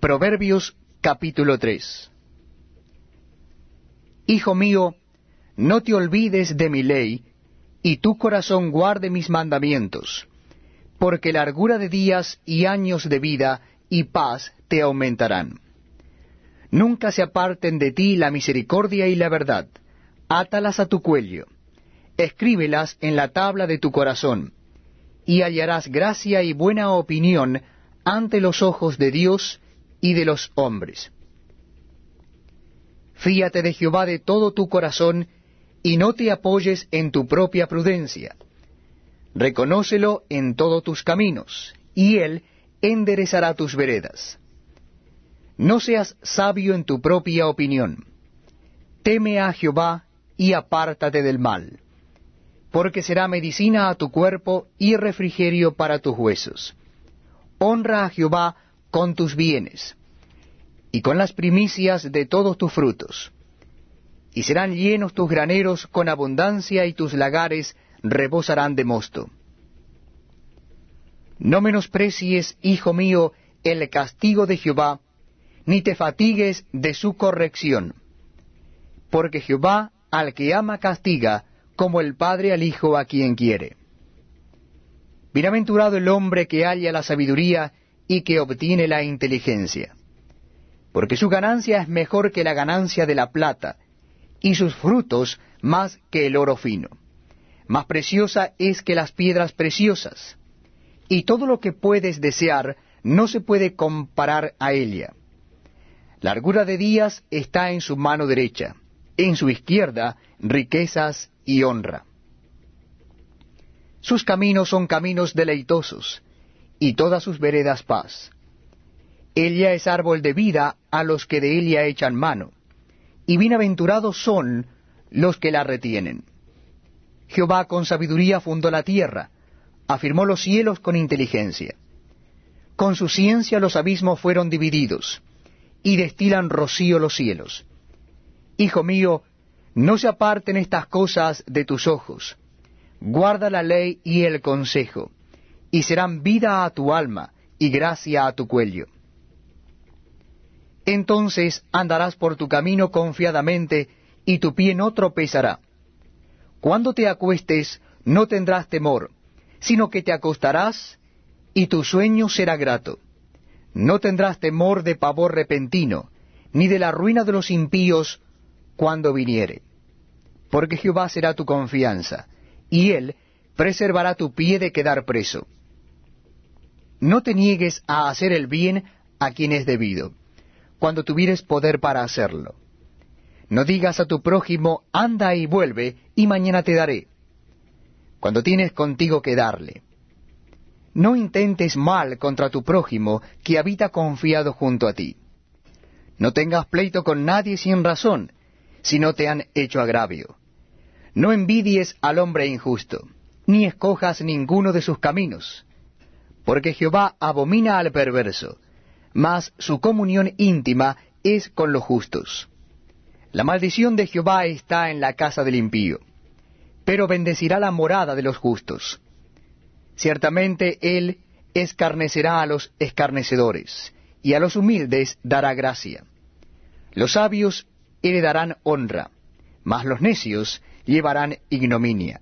Proverbios capítulo 3 Hijo mío, no te olvides de mi ley, y tu corazón guarde mis mandamientos, porque largura de días y años de vida y paz te aumentarán. Nunca se aparten de ti la misericordia y la verdad, átalas a tu cuello, escríbelas en la tabla de tu corazón, y hallarás gracia y buena opinión ante los ojos de Dios y de los hombres. Fíate de Jehová de todo tu corazón, y no te apoyes en tu propia prudencia. Reconócelo en todos tus caminos, y él enderezará tus veredas. No seas sabio en tu propia opinión. Teme a Jehová y apártate del mal porque será medicina a tu cuerpo y refrigerio para tus huesos. Honra a Jehová con tus bienes, y con las primicias de todos tus frutos. Y serán llenos tus graneros con abundancia, y tus lagares rebosarán de mosto. No menosprecies, hijo mío, el castigo de Jehová, ni te fatigues de su corrección. Porque Jehová al que ama castiga, como el Padre al Hijo a quien quiere. Bienaventurado el hombre que halla la sabiduría y que obtiene la inteligencia, porque su ganancia es mejor que la ganancia de la plata, y sus frutos más que el oro fino. Más preciosa es que las piedras preciosas, y todo lo que puedes desear no se puede comparar a ella. Largura de días está en su mano derecha, en su izquierda riquezas y honra. Sus caminos son caminos deleitosos, y todas sus veredas paz. Ella es árbol de vida a los que de ella echan mano, y bienaventurados son los que la retienen. Jehová con sabiduría fundó la tierra, afirmó los cielos con inteligencia. Con su ciencia los abismos fueron divididos, y destilan rocío los cielos. Hijo mío, no se aparten estas cosas de tus ojos. Guarda la ley y el consejo, y serán vida a tu alma y gracia a tu cuello. Entonces andarás por tu camino confiadamente, y tu pie no tropezará. Cuando te acuestes, no tendrás temor, sino que te acostarás, y tu sueño será grato. No tendrás temor de pavor repentino, ni de la ruina de los impíos cuando viniere porque Jehová será tu confianza, y él preservará tu pie de quedar preso. No te niegues a hacer el bien a quien es debido, cuando tuvieres poder para hacerlo. No digas a tu prójimo, anda y vuelve, y mañana te daré, cuando tienes contigo que darle. No intentes mal contra tu prójimo que habita confiado junto a ti. No tengas pleito con nadie sin razón, si no te han hecho agravio. No envidies al hombre injusto, ni escojas ninguno de sus caminos, porque Jehová abomina al perverso, mas su comunión íntima es con los justos. La maldición de Jehová está en la casa del impío, pero bendecirá la morada de los justos. Ciertamente él escarnecerá a los escarnecedores, y a los humildes dará gracia. Los sabios heredarán honra, mas los necios llevarán ignominia.